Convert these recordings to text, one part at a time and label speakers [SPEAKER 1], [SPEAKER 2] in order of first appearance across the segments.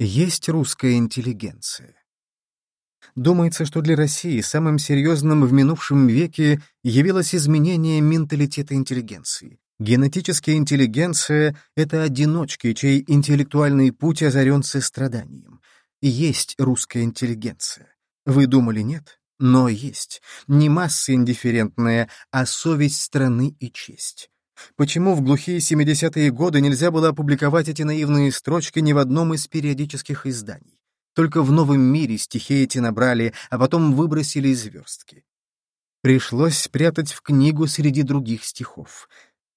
[SPEAKER 1] Есть русская интеллигенция. Думается, что для России самым серьезным в минувшем веке явилось изменение менталитета интеллигенции. Генетическая интеллигенция — это одиночки, чей интеллектуальный путь озарен состраданием. Есть русская интеллигенция. Вы думали, нет? Но есть. Не масса индифферентная, а совесть страны и честь. Почему в глухие 70-е годы нельзя было опубликовать эти наивные строчки ни в одном из периодических изданий? Только в новом мире стихи эти набрали, а потом выбросили из верстки. Пришлось спрятать в книгу среди других стихов.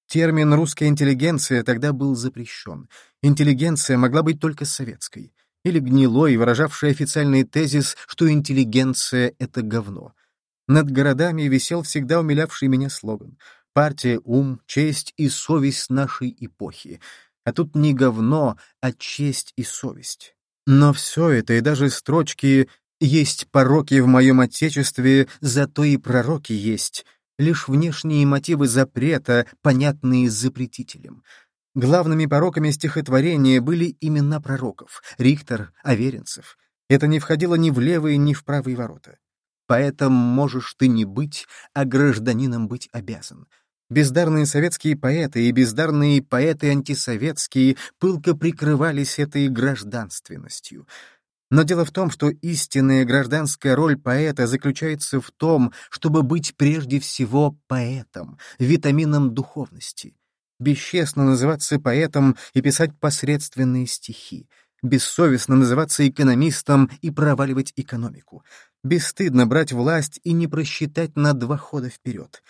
[SPEAKER 1] Термин «русская интеллигенция» тогда был запрещен. Интеллигенция могла быть только советской. Или гнилой, выражавший официальный тезис, что интеллигенция — это говно. Над городами висел всегда умилявший меня слоган — Партия — ум, честь и совесть нашей эпохи. А тут не говно, а честь и совесть. Но все это, и даже строчки «Есть пороки в моем отечестве, зато и пророки есть», лишь внешние мотивы запрета, понятные запретителем. Главными пороками стихотворения были имена пророков — Рихтер, Аверинцев. Это не входило ни в левые, ни в правые ворота. Поэтому можешь ты не быть, а гражданином быть обязан. Бездарные советские поэты и бездарные поэты антисоветские пылко прикрывались этой гражданственностью. Но дело в том, что истинная гражданская роль поэта заключается в том, чтобы быть прежде всего поэтом, витамином духовности. Бесчестно называться поэтом и писать посредственные стихи. Бессовестно называться экономистом и проваливать экономику. Бесстыдно брать власть и не просчитать на два хода вперед.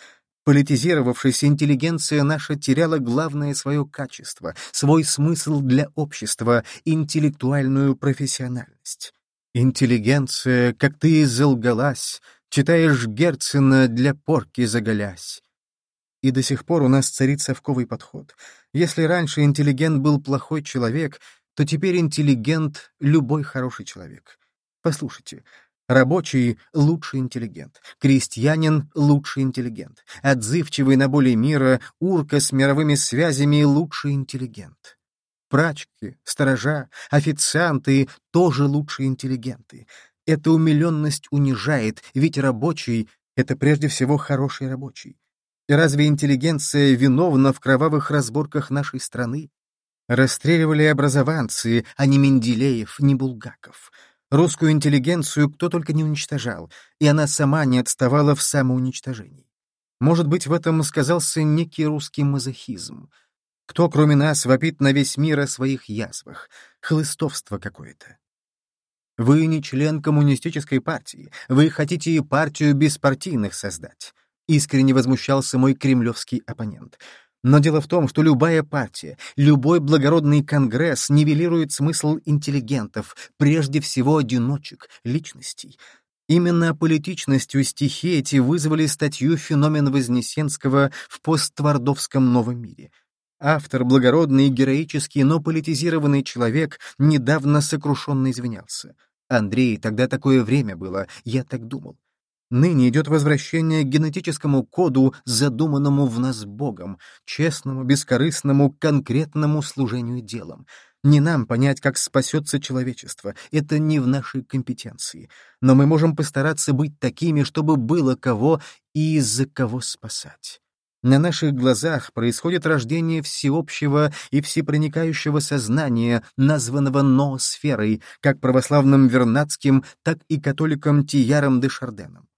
[SPEAKER 1] Политизировавшаяся интеллигенция наша теряла главное свое качество, свой смысл для общества, интеллектуальную профессиональность. Интеллигенция, как ты изолгалась, читаешь Герцена для порки заголясь. И до сих пор у нас царит совковый подход. Если раньше интеллигент был плохой человек, то теперь интеллигент — любой хороший человек. Послушайте, Рабочий — лучший интеллигент, крестьянин — лучший интеллигент, отзывчивый на боли мира, урка с мировыми связями — лучший интеллигент. Прачки, сторожа, официанты — тоже лучшие интеллигенты. Эта умиленность унижает, ведь рабочий — это прежде всего хороший рабочий. Разве интеллигенция виновна в кровавых разборках нашей страны? Расстреливали образованцы, а не Менделеев, не Булгаков. Русскую интеллигенцию кто только не уничтожал, и она сама не отставала в самоуничтожении. Может быть, в этом сказался некий русский мазохизм. Кто, кроме нас, вопит на весь мир о своих язвах? Хлыстовство какое-то. Вы не член коммунистической партии, вы хотите партию беспартийных создать. Искренне возмущался мой кремлевский оппонент. Но дело в том, что любая партия, любой благородный конгресс нивелирует смысл интеллигентов, прежде всего одиночек, личностей. Именно политичностью стихи эти вызвали статью «Феномен Вознесенского» в посттвардовском новом мире. Автор, благородный и героический, но политизированный человек, недавно сокрушенно извинялся. Андрей, тогда такое время было, я так думал. Ныне идет возвращение к генетическому коду, задуманному в нас Богом, честному, бескорыстному, конкретному служению делом. Не нам понять, как спасется человечество, это не в нашей компетенции. Но мы можем постараться быть такими, чтобы было кого и из-за кого спасать. На наших глазах происходит рождение всеобщего и всепроникающего сознания, названного ноосферой, как православным Вернадским, так и католиком Тияром де Шарденом.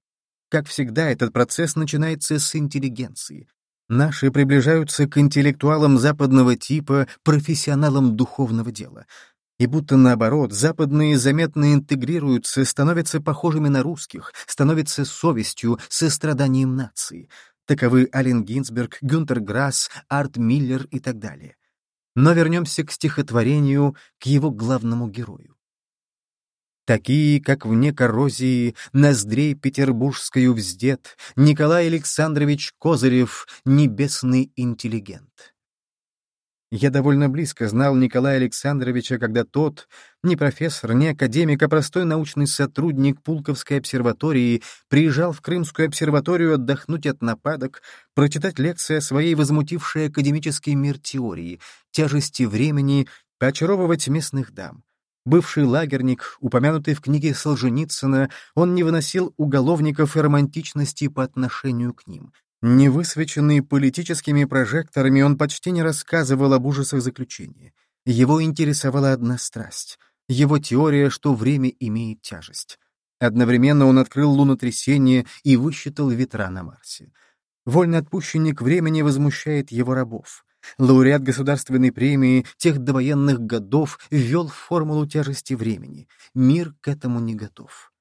[SPEAKER 1] Как всегда, этот процесс начинается с интеллигенции. Наши приближаются к интеллектуалам западного типа, профессионалам духовного дела. И будто наоборот, западные заметно интегрируются, становятся похожими на русских, становятся совестью, состраданием нации. Таковы Ален Гинзберг, Гюнтер Грасс, Арт Миллер и так далее. Но вернемся к стихотворению, к его главному герою такие, как вне коррозии ноздрей петербургскую вздет Николай Александрович Козырев, небесный интеллигент. Я довольно близко знал Николая Александровича, когда тот, не профессор, не академик, а простой научный сотрудник Пулковской обсерватории, приезжал в Крымскую обсерваторию отдохнуть от нападок, прочитать лекции о своей возмутившей академический мир теории, тяжести времени, поочаровывать местных дам. Бывший лагерник, упомянутый в книге Солженицына, он не выносил уголовников и романтичности по отношению к ним. Не высвеченный политическими прожекторами, он почти не рассказывал об ужасах заключения. Его интересовала одна страсть — его теория, что время имеет тяжесть. Одновременно он открыл лунотрясение и высчитал ветра на Марсе. Вольноотпущенник времени возмущает его рабов. Лауреат государственной премии тех довоенных годов ввел формулу тяжести времени. Мир к этому не готов.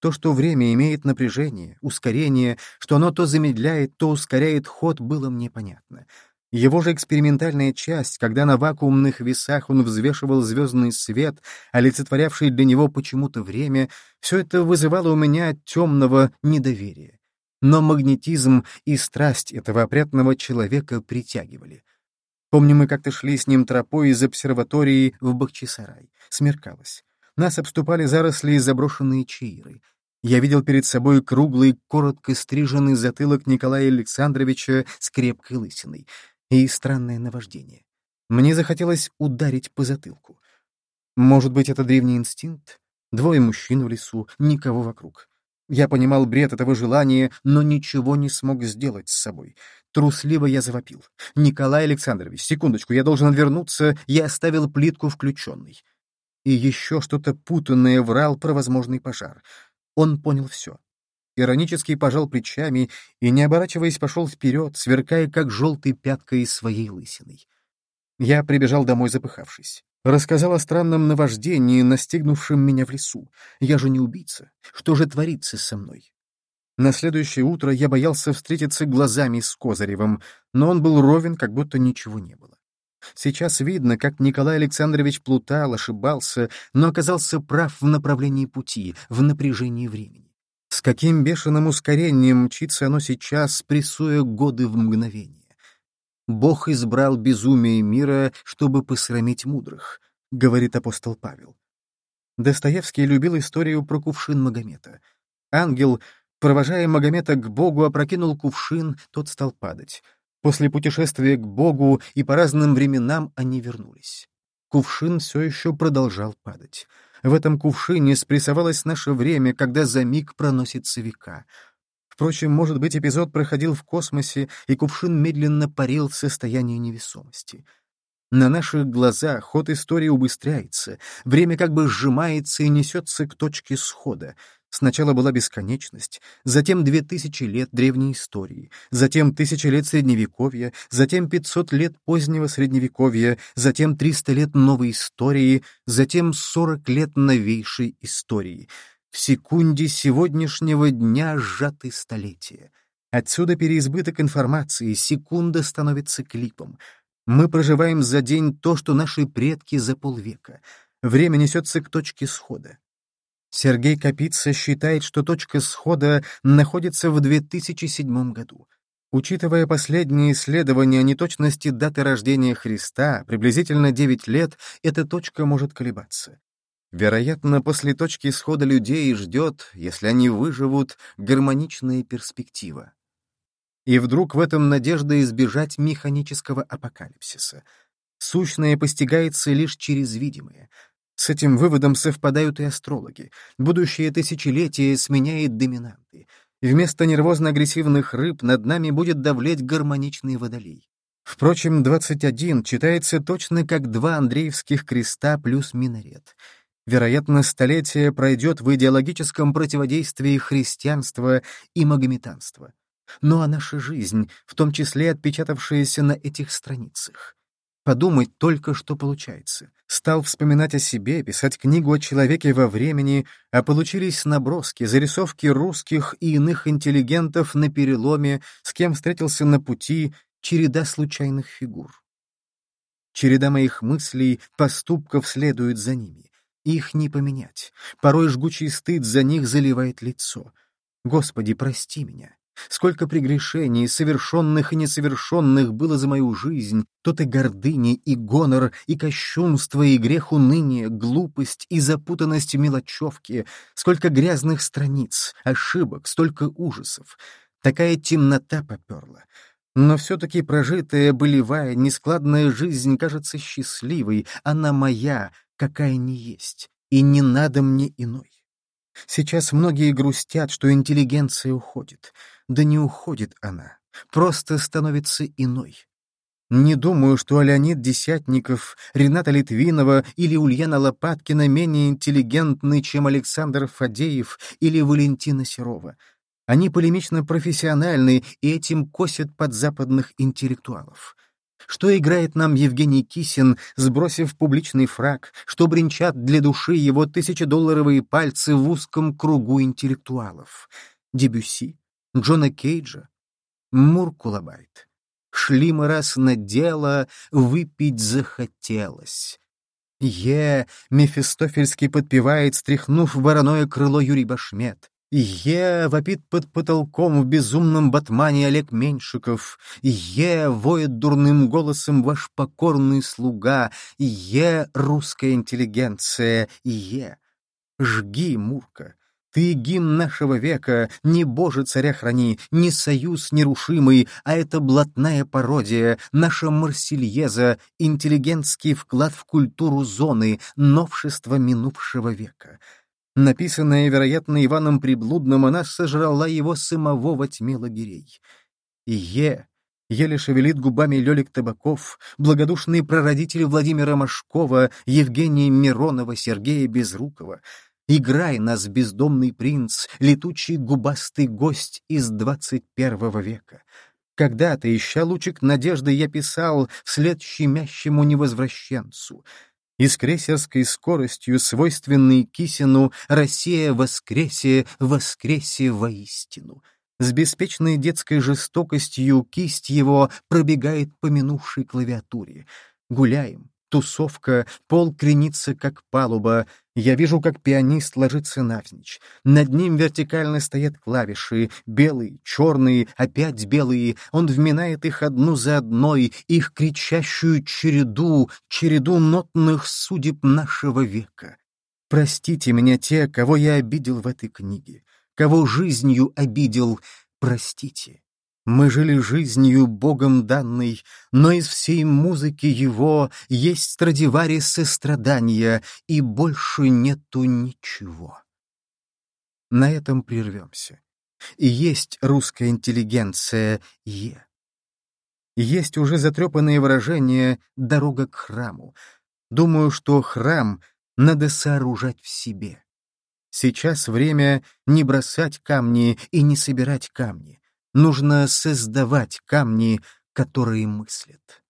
[SPEAKER 1] То, что время имеет напряжение, ускорение, что оно то замедляет, то ускоряет ход, было мне понятно. Его же экспериментальная часть, когда на вакуумных весах он взвешивал звездный свет, олицетворявший для него почему-то время, все это вызывало у меня темного недоверия. Но магнетизм и страсть этого опрятного человека притягивали. Помню, мы как-то шли с ним тропой из обсерватории в Бахчисарай. Смеркалось. Нас обступали заросли и заброшенные чаиры. Я видел перед собой круглый, коротко стриженный затылок Николая Александровича с крепкой лысиной. И странное наваждение. Мне захотелось ударить по затылку. Может быть, это древний инстинкт? Двое мужчин в лесу, никого вокруг. Я понимал бред этого желания, но ничего не смог сделать с собой. Трусливо я завопил. «Николай Александрович, секундочку, я должен вернуться, я оставил плитку включенной». И еще что-то путанное врал про возможный пожар. Он понял все. Иронически пожал плечами и, не оборачиваясь, пошел вперед, сверкая, как желтой пяткой своей лысиной. Я прибежал домой, запыхавшись. Рассказал о странном наваждении, настигнувшем меня в лесу. Я же не убийца. Что же творится со мной? На следующее утро я боялся встретиться глазами с Козыревым, но он был ровен, как будто ничего не было. Сейчас видно, как Николай Александрович плутал, ошибался, но оказался прав в направлении пути, в напряжении времени. С каким бешеным ускорением мчится оно сейчас, прессуя годы в мгновение. Бог избрал безумие мира, чтобы посрамить мудрых, — говорит апостол Павел. Достоевский любил историю про кувшин Магомета. Ангел Провожая Магомета к Богу, опрокинул кувшин, тот стал падать. После путешествия к Богу и по разным временам они вернулись. Кувшин все еще продолжал падать. В этом кувшине спрессовалось наше время, когда за миг проносится века. Впрочем, может быть, эпизод проходил в космосе, и кувшин медленно парил в состоянии невесомости. На наших глазах ход истории убыстряется, время как бы сжимается и несется к точке схода — Сначала была бесконечность, затем две тысячи лет древней истории, затем тысячи лет Средневековья, затем пятьсот лет позднего Средневековья, затем триста лет новой истории, затем сорок лет новейшей истории. В секунде сегодняшнего дня сжаты столетия. Отсюда переизбыток информации, секунда становится клипом. Мы проживаем за день то, что наши предки за полвека. Время несется к точке схода. Сергей Капица считает, что точка схода находится в 2007 году. Учитывая последние исследования неточности даты рождения Христа, приблизительно 9 лет, эта точка может колебаться. Вероятно, после точки схода людей ждет, если они выживут, гармоничная перспектива. И вдруг в этом надежда избежать механического апокалипсиса. Сущное постигается лишь через видимое — с этим выводом совпадают и астрологи. Будущее тысячелетие сменяет доминанты. Вместо нервозно-агрессивных рыб над нами будет давлеть гармоничный водолей. Впрочем, 21 читается точно как два Андреевских креста плюс минарет. Вероятно, столетие пройдет в идеологическом противодействии христианства и магометанства. Ну а наша жизнь, в том числе отпечатавшаяся на этих страницах. Подумать только, что получается. Стал вспоминать о себе, писать книгу о человеке во времени, а получились наброски, зарисовки русских и иных интеллигентов на переломе, с кем встретился на пути, череда случайных фигур. Череда моих мыслей, поступков следует за ними. Их не поменять. Порой жгучий стыд за них заливает лицо. Господи, прости меня. Сколько прегрешений, совершенных и несовершенных, было за мою жизнь, тот и гордыня, и гонор, и кощунство, и грех уныния, глупость и запутанность мелочевки, сколько грязных страниц, ошибок, столько ужасов. Такая темнота поперла. Но все-таки прожитая, болевая, нескладная жизнь кажется счастливой, она моя, какая не есть, и не надо мне иной. Сейчас многие грустят, что интеллигенция уходит. Да не уходит она, просто становится иной. Не думаю, что Леонид Десятников, Рената Литвинова или Ульяна Лопаткина менее интеллигентны, чем Александр Фадеев или Валентина Серова. Они полемично профессиональны и этим косят под западных интеллектуалов. Что играет нам Евгений Кисин, сбросив публичный фраг, что бренчат для души его тысячедолларовые пальцы в узком кругу интеллектуалов? Дебюси, Джона Кейджа, Муркулабайт. Шли мы раз на дело, выпить захотелось. Е, Мефистофельский подпевает, стряхнув вороное крыло Юрий Башмет. Е вопит под потолком в безумном батмане Олег Меньшиков. Е воет дурным голосом ваш покорный слуга. Е русская интеллигенция. Е. Жги, Мурка. Ты гимн нашего века, не Боже царя храни, не союз нерушимый, а это блатная пародия, наша Марсельеза, интеллигентский вклад в культуру зоны, новшество минувшего века. Написанная, вероятно, Иваном Приблудным, она сожрала его самого во тьме лагерей. И Е, еле шевелит губами Лёлик Табаков, благодушные прародители Владимира Машкова, Евгения Миронова, Сергея Безрукова. Играй нас, бездомный принц, летучий губастый гость из двадцать первого века. Когда-то, ища лучик надежды, я писал вслед щемящему невозвращенцу — и с крейсерской скоростью, свойственной Кисину, Россия воскресе, воскресе воистину. С беспечной детской жестокостью кисть его пробегает по минувшей клавиатуре. Гуляем, Тусовка, пол кренится, как палуба. Я вижу, как пианист ложится навзничь. Над ним вертикально стоят клавиши, белые, черные, опять белые. Он вминает их одну за одной, их кричащую череду, череду нотных судеб нашего века. Простите меня те, кого я обидел в этой книге, кого жизнью обидел, простите. Мы жили жизнью Богом данной, но из всей музыки его есть Страдивари сострадания, и больше нету ничего. На этом прервемся. И есть русская интеллигенция Е. Есть уже затрепанное выражение «дорога к храму». Думаю, что храм надо сооружать в себе. Сейчас время не бросать камни и не собирать камни Нужно создавать камни, которые мыслят.